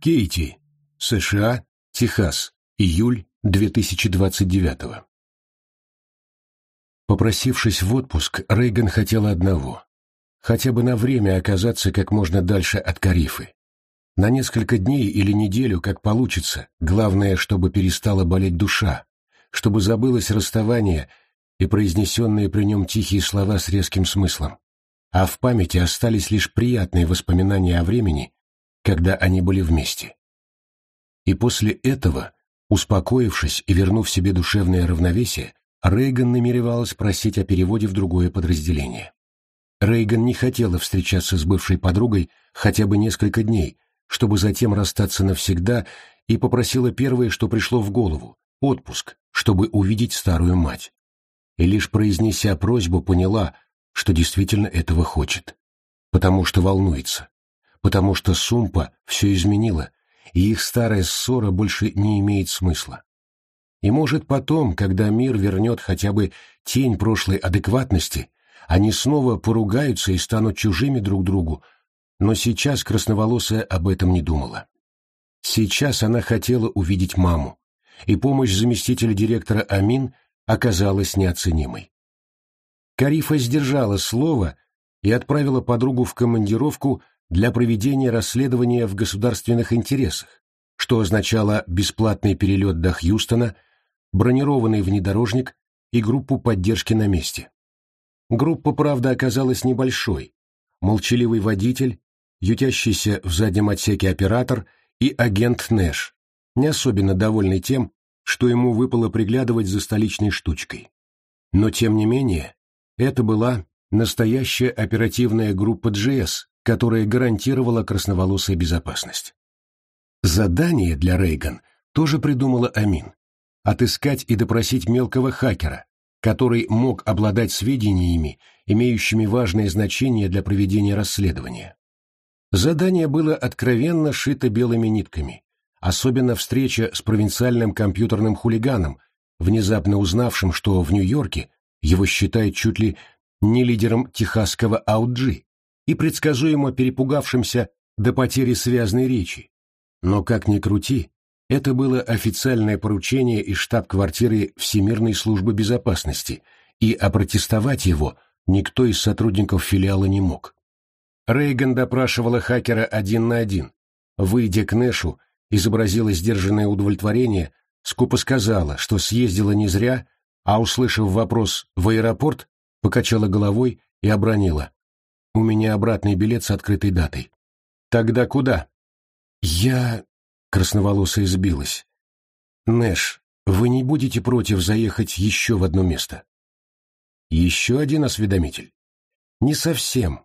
Кейти, США, Техас, июль 2029 Попросившись в отпуск, Рейган хотела одного — хотя бы на время оказаться как можно дальше от Карифы. На несколько дней или неделю, как получится, главное, чтобы перестала болеть душа, чтобы забылось расставание и произнесенные при нем тихие слова с резким смыслом, а в памяти остались лишь приятные воспоминания о времени, когда они были вместе. И после этого, успокоившись и вернув себе душевное равновесие, Рейган намеревалась просить о переводе в другое подразделение. Рейган не хотела встречаться с бывшей подругой хотя бы несколько дней, чтобы затем расстаться навсегда, и попросила первое, что пришло в голову — отпуск, чтобы увидеть старую мать. И лишь произнеся просьбу, поняла, что действительно этого хочет. Потому что волнуется. Потому что Сумпа все изменила, и их старая ссора больше не имеет смысла. И может потом, когда мир вернет хотя бы тень прошлой адекватности, они снова поругаются и станут чужими друг другу, но сейчас красноволосая об этом не думала. Сейчас она хотела увидеть маму, и помощь заместителя директора Амин оказалась неоценимой. Карифа сдержала слово и отправила подругу в командировку для проведения расследования в государственных интересах, что означало бесплатный перелет до Хьюстона, бронированный внедорожник и группу поддержки на месте. Группа, правда, оказалась небольшой. Молчаливый водитель, ютящийся в заднем отсеке оператор и агент Нэш, не особенно довольный тем, что ему выпало приглядывать за столичной штучкой. Но, тем не менее, это была настоящая оперативная группа GS, которая гарантировала красноволосой безопасность. Задание для Рейган тоже придумала Амин – отыскать и допросить мелкого хакера, который мог обладать сведениями, имеющими важное значение для проведения расследования. Задание было откровенно шито белыми нитками, особенно встреча с провинциальным компьютерным хулиганом, внезапно узнавшим, что в Нью-Йорке его считают чуть ли не лидером техасского ауджи и предсказуемо перепугавшимся до потери связной речи. Но как ни крути, это было официальное поручение из штаб-квартиры Всемирной службы безопасности, и опротестовать его никто из сотрудников филиала не мог. Рейган допрашивала хакера один на один. Выйдя к Нэшу, изобразила сдержанное удовлетворение, скупо сказала, что съездила не зря, а, услышав вопрос «в аэропорт», покачала головой и обронила. «У меня обратный билет с открытой датой». «Тогда куда?» «Я...» — красноволосая сбилась. «Нэш, вы не будете против заехать еще в одно место?» «Еще один осведомитель?» «Не совсем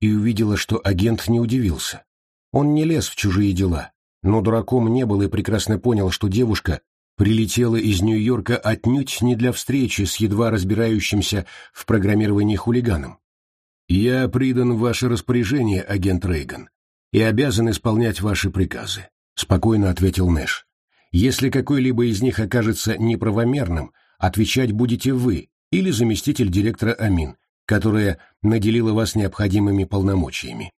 и увидела, что агент не удивился. Он не лез в чужие дела, но дураком не был и прекрасно понял, что девушка прилетела из Нью-Йорка отнюдь не для встречи с едва разбирающимся в программировании хулиганом. «Я придан в ваше распоряжение, агент Рейган, и обязан исполнять ваши приказы», — спокойно ответил Нэш. «Если какой-либо из них окажется неправомерным, отвечать будете вы или заместитель директора Амин, которая наделила вас необходимыми полномочиями.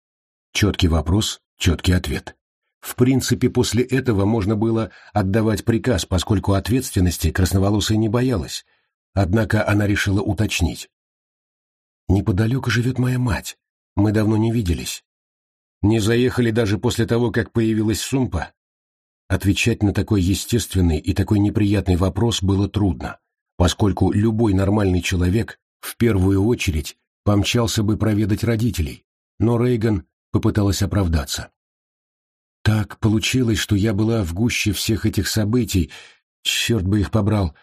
Четкий вопрос, четкий ответ. В принципе, после этого можно было отдавать приказ, поскольку ответственности красноволосая не боялась, однако она решила уточнить. «Неподалеку живет моя мать. Мы давно не виделись. Не заехали даже после того, как появилась Сумпа?» Отвечать на такой естественный и такой неприятный вопрос было трудно, поскольку любой нормальный человек в первую очередь помчался бы проведать родителей, но Рейган попыталась оправдаться. Так получилось, что я была в гуще всех этих событий, черт бы их побрал.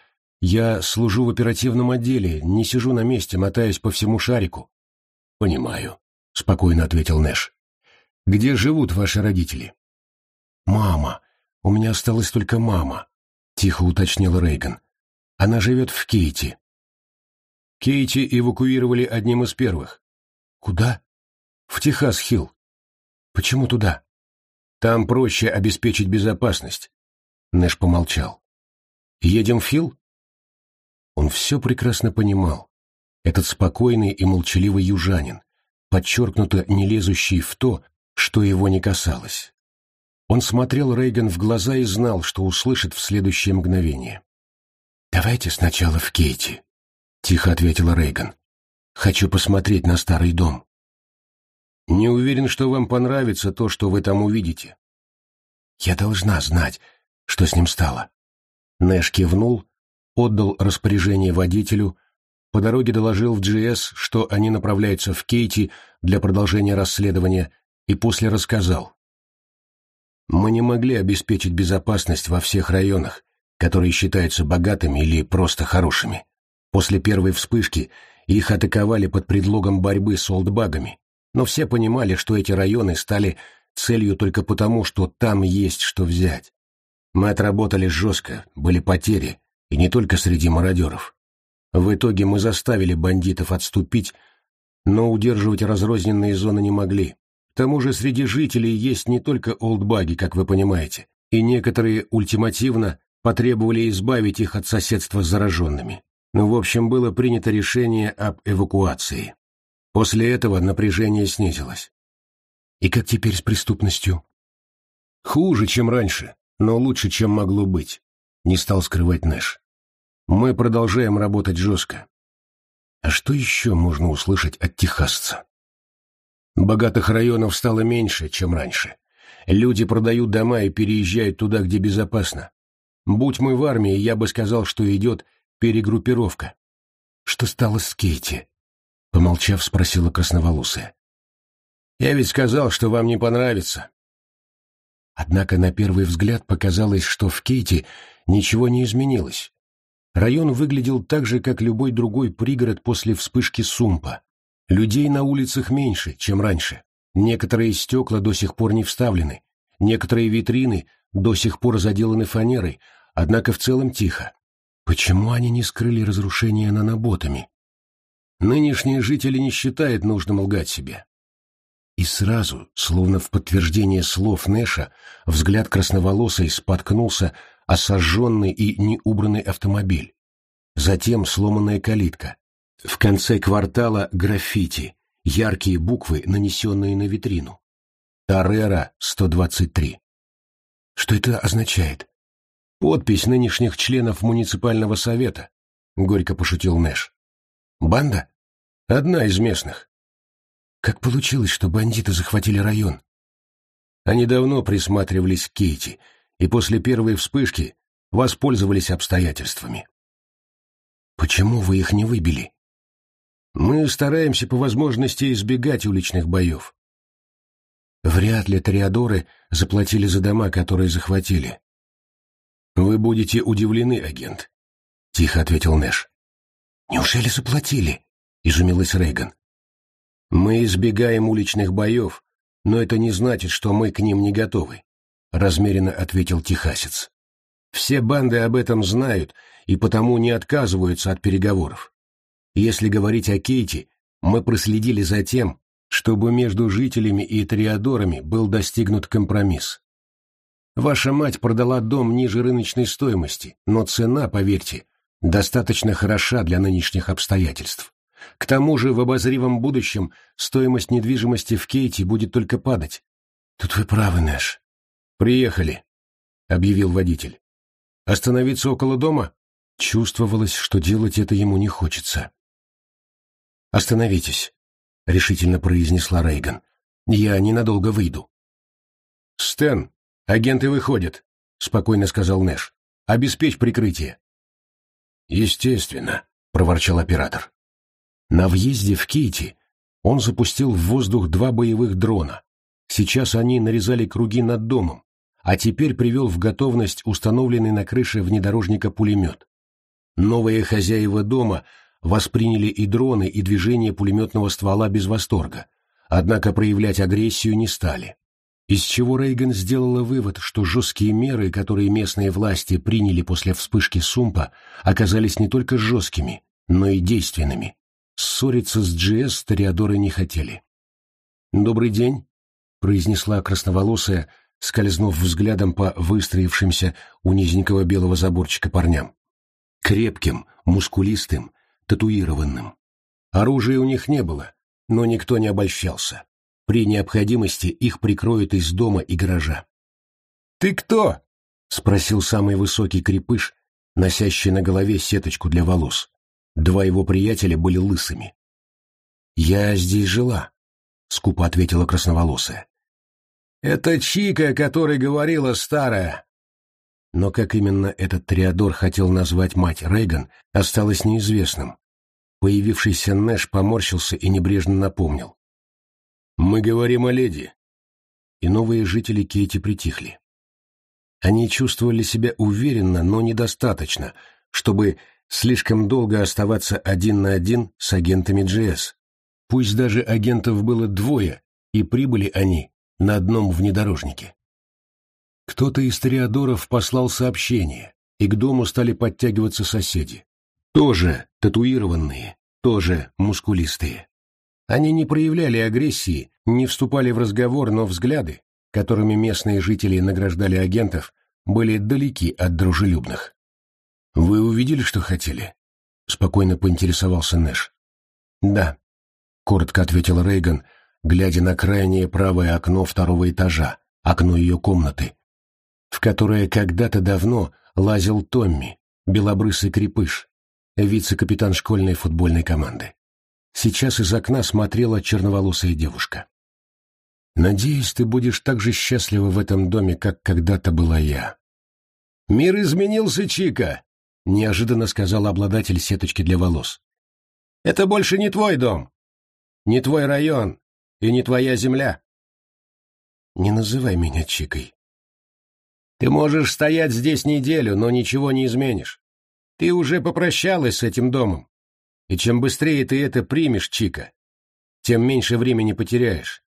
Я служу в оперативном отделе, не сижу на месте, мотаясь по всему шарику. Понимаю, спокойно ответил Нэш. Где живут ваши родители? Мама. У меня осталась только мама, тихо уточнил Рейган. Она живет в Кейти. Кейти эвакуировали одним из первых. Куда? В Техас-Хилл. Почему туда? Там проще обеспечить безопасность. Нэш помолчал. Едем в Хилл? Он все прекрасно понимал. Этот спокойный и молчаливый южанин, подчеркнуто не лезущий в то, что его не касалось. Он смотрел Рейган в глаза и знал, что услышит в следующее мгновение. «Давайте сначала в Кейти», — тихо ответила Рейган. «Хочу посмотреть на старый дом». «Не уверен, что вам понравится то, что вы там увидите». «Я должна знать, что с ним стало». Нэш кивнул, отдал распоряжение водителю, по дороге доложил в GS, что они направляются в Кейти для продолжения расследования, и после рассказал. Мы не могли обеспечить безопасность во всех районах, которые считаются богатыми или просто хорошими. После первой вспышки их атаковали под предлогом борьбы с олдбагами, но все понимали, что эти районы стали целью только потому, что там есть что взять. Мы отработали жестко, были потери, и не только среди мародеров. В итоге мы заставили бандитов отступить, но удерживать разрозненные зоны не могли. К тому же среди жителей есть не только олдбаги, как вы понимаете, и некоторые ультимативно потребовали избавить их от соседства с зараженными. Ну, в общем, было принято решение об эвакуации. После этого напряжение снизилось. И как теперь с преступностью? Хуже, чем раньше, но лучше, чем могло быть, не стал скрывать Нэш. Мы продолжаем работать жестко. А что еще можно услышать от техасца? Богатых районов стало меньше, чем раньше. Люди продают дома и переезжают туда, где безопасно. Будь мы в армии, я бы сказал, что идет перегруппировка. Что стало с Кейти? Помолчав, спросила красноволосая. Я ведь сказал, что вам не понравится. Однако на первый взгляд показалось, что в Кейти ничего не изменилось. Район выглядел так же, как любой другой пригород после вспышки Сумпа. Людей на улицах меньше, чем раньше. Некоторые стекла до сих пор не вставлены, некоторые витрины до сих пор заделаны фанерой, однако в целом тихо. Почему они не скрыли разрушения наноботами? Нынешние жители не считают нужным лгать себе. И сразу, словно в подтверждение слов Нэша, взгляд красноволосой споткнулся о сожженный и неубранный автомобиль. Затем сломанная калитка. В конце квартала граффити, яркие буквы, нанесенные на витрину. Тарера 123. Что это означает? Подпись нынешних членов муниципального совета, горько пошутил Нэш. Банда? Одна из местных. Как получилось, что бандиты захватили район? Они давно присматривались к Кейти, и после первой вспышки воспользовались обстоятельствами. Почему вы их не выбили? Мы стараемся по возможности избегать уличных боев. Вряд ли ториадоры заплатили за дома, которые захватили. Вы будете удивлены, агент, — тихо ответил Нэш. Неужели заплатили? — изумилась Рейган. Мы избегаем уличных боев, но это не значит, что мы к ним не готовы, — размеренно ответил техасец. Все банды об этом знают и потому не отказываются от переговоров. Если говорить о Кейте, мы проследили за тем, чтобы между жителями и триадорами был достигнут компромисс. Ваша мать продала дом ниже рыночной стоимости, но цена, поверьте, достаточно хороша для нынешних обстоятельств. К тому же в обозримом будущем стоимость недвижимости в Кейте будет только падать. Тут вы правы, Нэш. Приехали, — объявил водитель. Остановиться около дома? Чувствовалось, что делать это ему не хочется. «Остановитесь», — решительно произнесла Рейган. «Я ненадолго выйду». «Стэн, агенты выходят», — спокойно сказал Нэш. «Обеспечь прикрытие». «Естественно», — проворчал оператор. На въезде в Кейти он запустил в воздух два боевых дрона. Сейчас они нарезали круги над домом, а теперь привел в готовность установленный на крыше внедорожника пулемет. Новые хозяева дома — восприняли и дроны, и движение пулеметного ствола без восторга, однако проявлять агрессию не стали. Из чего Рейган сделала вывод, что жесткие меры, которые местные власти приняли после вспышки Сумпа, оказались не только жесткими, но и действенными. Ссориться с GS Тореадоры не хотели. «Добрый день», — произнесла красноволосая, скользнув взглядом по выстроившимся у низенького белого заборчика парням. Крепким, мускулистым, татуированным. Оружия у них не было, но никто не обольщался. При необходимости их прикроют из дома и гаража. «Ты кто?» — спросил самый высокий крепыш, носящий на голове сеточку для волос. Два его приятеля были лысыми. «Я здесь жила», — скупо ответила красноволосая. «Это Чика, о которой говорила старая». Но как именно этот Триадор хотел назвать мать Рейган, осталось неизвестным. Появившийся Нэш поморщился и небрежно напомнил. «Мы говорим о леди». И новые жители Кейти притихли. Они чувствовали себя уверенно, но недостаточно, чтобы слишком долго оставаться один на один с агентами GS. Пусть даже агентов было двое, и прибыли они на одном внедорожнике. Кто-то из триадоров послал сообщение, и к дому стали подтягиваться соседи. Тоже татуированные, тоже мускулистые. Они не проявляли агрессии, не вступали в разговор, но взгляды, которыми местные жители награждали агентов, были далеки от дружелюбных. «Вы увидели, что хотели?» — спокойно поинтересовался Нэш. «Да», — коротко ответил Рейган, глядя на крайнее правое окно второго этажа, окно ее комнаты, в которое когда-то давно лазил Томми, белобрысый крепыш, вице-капитан школьной футбольной команды. Сейчас из окна смотрела черноволосая девушка. Надеюсь, ты будешь так же счастлива в этом доме, как когда-то была я. Мир изменился, Чика, неожиданно сказал обладатель сеточки для волос. Это больше не твой дом, не твой район и не твоя земля. Не называй меня Чикой. Ты можешь стоять здесь неделю, но ничего не изменишь. Ты уже попрощалась с этим домом. И чем быстрее ты это примешь, Чика, тем меньше времени потеряешь.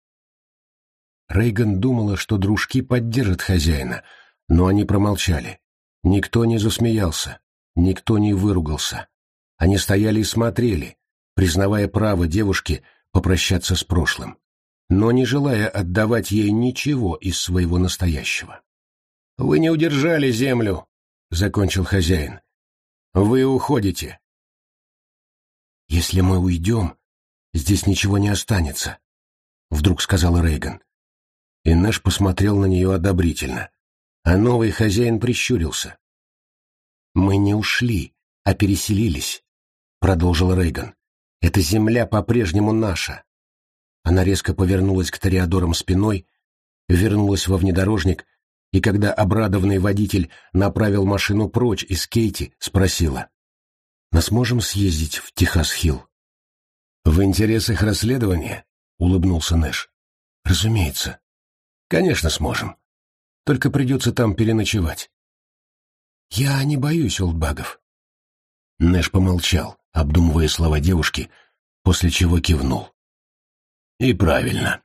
Рейган думала, что дружки поддержат хозяина, но они промолчали. Никто не засмеялся, никто не выругался. Они стояли и смотрели, признавая право девушки попрощаться с прошлым, но не желая отдавать ей ничего из своего настоящего. «Вы не удержали землю», — закончил хозяин. «Вы уходите». «Если мы уйдем, здесь ничего не останется», — вдруг сказала Рейган. И наш посмотрел на нее одобрительно, а новый хозяин прищурился. «Мы не ушли, а переселились», — продолжил Рейган. «Эта земля по-прежнему наша». Она резко повернулась к Тореадорам спиной, вернулась во внедорожник, и когда обрадованный водитель направил машину прочь из Кейти, спросила. «Мы сможем съездить в Техас-Хилл?» «В интересах расследования?» — улыбнулся Нэш. «Разумеется», Конечно, сможем. Только придется там переночевать. Я не боюсь олдбагов. Нэш помолчал, обдумывая слова девушки, после чего кивнул. И правильно.